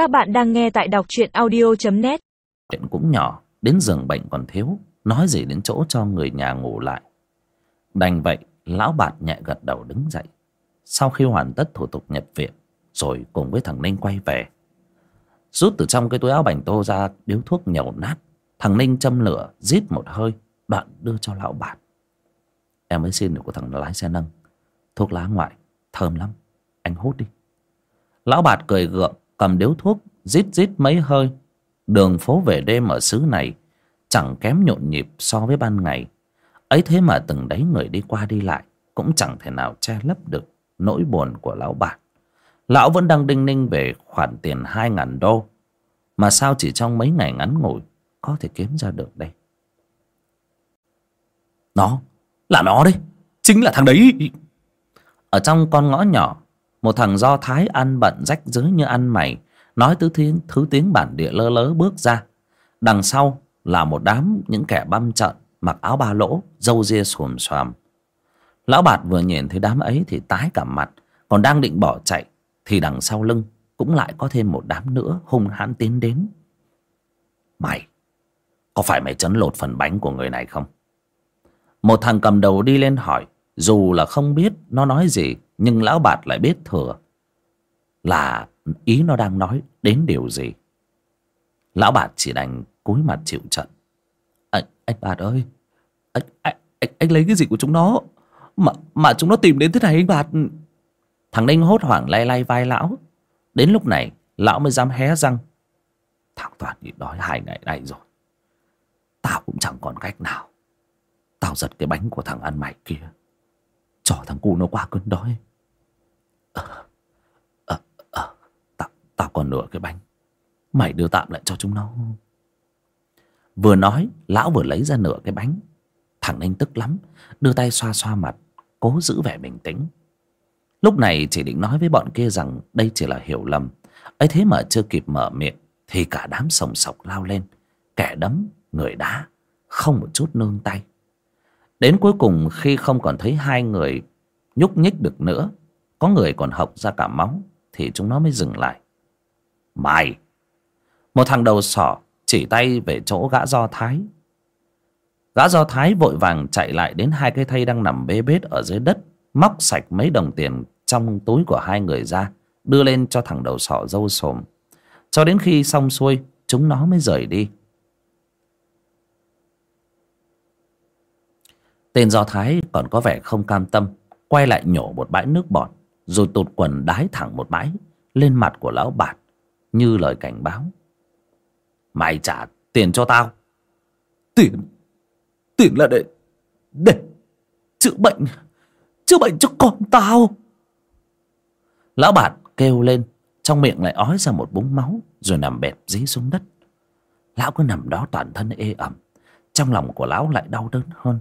Các bạn đang nghe tại đọc truyện audio.net Chuyện cũng nhỏ, Đến giường bệnh còn thiếu, Nói gì đến chỗ cho người nhà ngủ lại. Đành vậy, Lão bạt nhẹ gật đầu đứng dậy. Sau khi hoàn tất thủ tục nhập viện, Rồi cùng với thằng Ninh quay về. Rút từ trong cái túi áo bành tô ra, Điếu thuốc nhầu nát. Thằng Ninh châm lửa, Rít một hơi, Đoạn đưa cho lão bạt Em mới xin được của thằng lái xe nâng. Thuốc lá ngoại, Thơm lắm. Anh hút đi. Lão bạt cười gượng. Cầm điếu thuốc Rít rít mấy hơi. Đường phố về đêm ở xứ này Chẳng kém nhộn nhịp so với ban ngày. Ấy thế mà từng đấy người đi qua đi lại Cũng chẳng thể nào che lấp được Nỗi buồn của lão bạt Lão vẫn đang đinh ninh về khoản tiền hai ngàn đô. Mà sao chỉ trong mấy ngày ngắn ngủi Có thể kiếm ra được đây? Nó Là nó đấy Chính là thằng đấy. Ở trong con ngõ nhỏ một thằng do thái ăn bận rách rưới như ăn mày. Nói tứ tiếng, thứ tiếng bản địa lơ lớ bước ra. Đằng sau là một đám những kẻ băm trận Mặc áo ba lỗ, râu ria xồm xoàm. Lão bạt vừa nhìn thấy đám ấy thì tái cả mặt Còn đang định bỏ chạy Thì đằng sau lưng cũng lại có thêm một đám nữa hung hãn tiến đến. Mày Có phải mày chấn lột phần bánh của người này không? Một thằng cầm đầu đi lên hỏi dù là không biết nó nói gì Nhưng lão bạt lại biết thừa Là ý nó đang nói đến điều gì. Lão bạt chỉ đành cúi mặt chịu trận. Anh, anh bạt ơi anh, anh, anh, anh lấy cái gì của chúng nó? Mà mà chúng nó tìm đến thế này anh bạt. Thằng Ninh hốt hoảng lay lay vai lão. Đến lúc này lão mới dám hé răng. Thằng Toàn nhịn đói hai ngày nay rồi. Tao cũng chẳng còn cách nào. Tao giật cái bánh của thằng ăn mày kia. Cho thằng cu nó qua cơn đói. Ờ, tao, tao còn nửa cái bánh. Mày đưa tạm lại cho chúng nó. Vừa nói Lão vừa lấy ra nửa cái bánh. Thằng Ninh tức lắm Đưa tay xoa xoa mặt Cố giữ vẻ bình tĩnh. Lúc này chỉ định nói với bọn kia rằng Đây chỉ là hiểu lầm. Ấy thế mà chưa kịp mở miệng Thì cả đám sồng sọc lao lên. Kẻ đấm, người đá Không một chút nương tay. Đến cuối cùng khi không còn thấy hai người Nhúc nhích được nữa, Có người còn hộc ra cả máu, Thì chúng nó mới dừng lại. Mày! Một thằng đầu sỏ chỉ tay về chỗ gã do thái. Gã do thái vội vàng chạy lại đến hai cái thây đang nằm bê bết ở dưới đất, móc sạch mấy đồng tiền trong túi của hai người ra, đưa lên cho thằng đầu sọ dâu sồm. Cho đến khi xong xuôi, chúng nó mới rời đi. Tên do thái còn có vẻ không cam tâm quay lại nhổ một bãi nước bọt rồi tụt quần đái thẳng một bãi lên mặt của lão bạt như lời cảnh báo. Mày trả tiền cho tao. Tiền? Tiền là để Để Chữa bệnh Chữa bệnh cho con tao. Lão bạt kêu lên Trong miệng lại ói ra một búng máu Rồi nằm bẹp dí xuống đất. Lão cứ nằm đó toàn thân ê ẩm Trong lòng của lão lại đau đớn hơn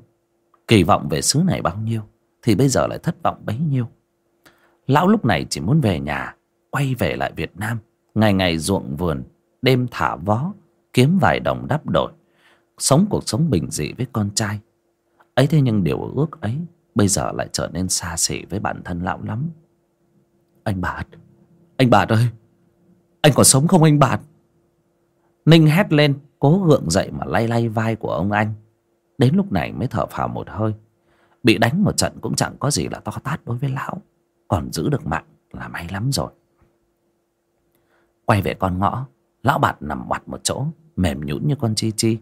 Kỳ vọng về xứ này bao nhiêu, Thì bây giờ lại thất vọng bấy nhiêu. Lão lúc này chỉ muốn về nhà, Quay về lại Việt Nam, Ngày ngày ruộng vườn, Đêm thả vó, Kiếm vài đồng đắp đổi Sống cuộc sống bình dị với con trai. Ấy thế nhưng điều ước ấy Bây giờ lại trở nên xa xỉ với bản thân lão lắm. Anh Bạt Anh Bạt ơi, Anh còn sống không anh Bạt? Ninh hét lên, Cố gượng dậy mà lay lay vai của ông anh. Đến lúc này mới thở phào một hơi. Bị đánh một trận cũng chẳng có gì là to tát đối với lão. Còn giữ được mạng là may lắm rồi. Quay về con ngõ, Lão bạt nằm ngoặt một chỗ, Mềm nhũn như con chi chi.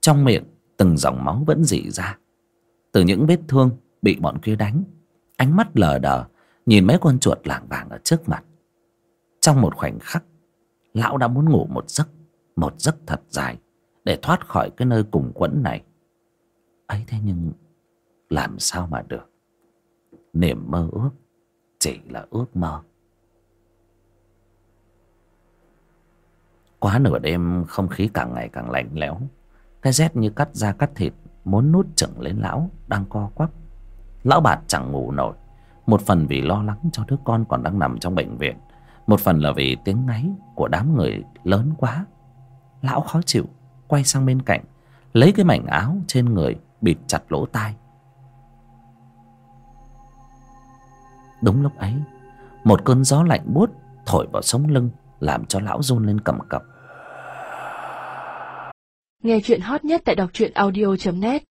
Trong miệng, từng dòng máu vẫn rỉ ra. Từ những vết thương Bị bọn kia đánh, Ánh mắt lờ đờ, Nhìn mấy con chuột lảng vàng ở trước mặt. Trong một khoảnh khắc, Lão đã muốn ngủ một giấc Một giấc thật dài, Để thoát khỏi cái nơi cùng quẫn này ấy thế nhưng Làm sao mà được? Niềm mơ ước Chỉ là ước mơ. Quá nửa đêm không khí càng ngày càng lạnh lẽo. Cái rét như cắt da cắt thịt, Muốn nút chừng lên lão, Đang co quắp. Lão bạt chẳng ngủ nổi. Một phần vì lo lắng cho đứa con còn đang nằm trong bệnh viện. Một phần là vì tiếng ngáy Của đám người lớn quá. Lão khó chịu, Quay sang bên cạnh, Lấy cái mảnh áo trên người Bịt chặt lỗ tai. Đúng lúc ấy, Một cơn gió lạnh buốt Thổi vào sống lưng, làm cho lão run lên cầm cập. Nghe chuyện hot nhất tại đọc truyện audio net.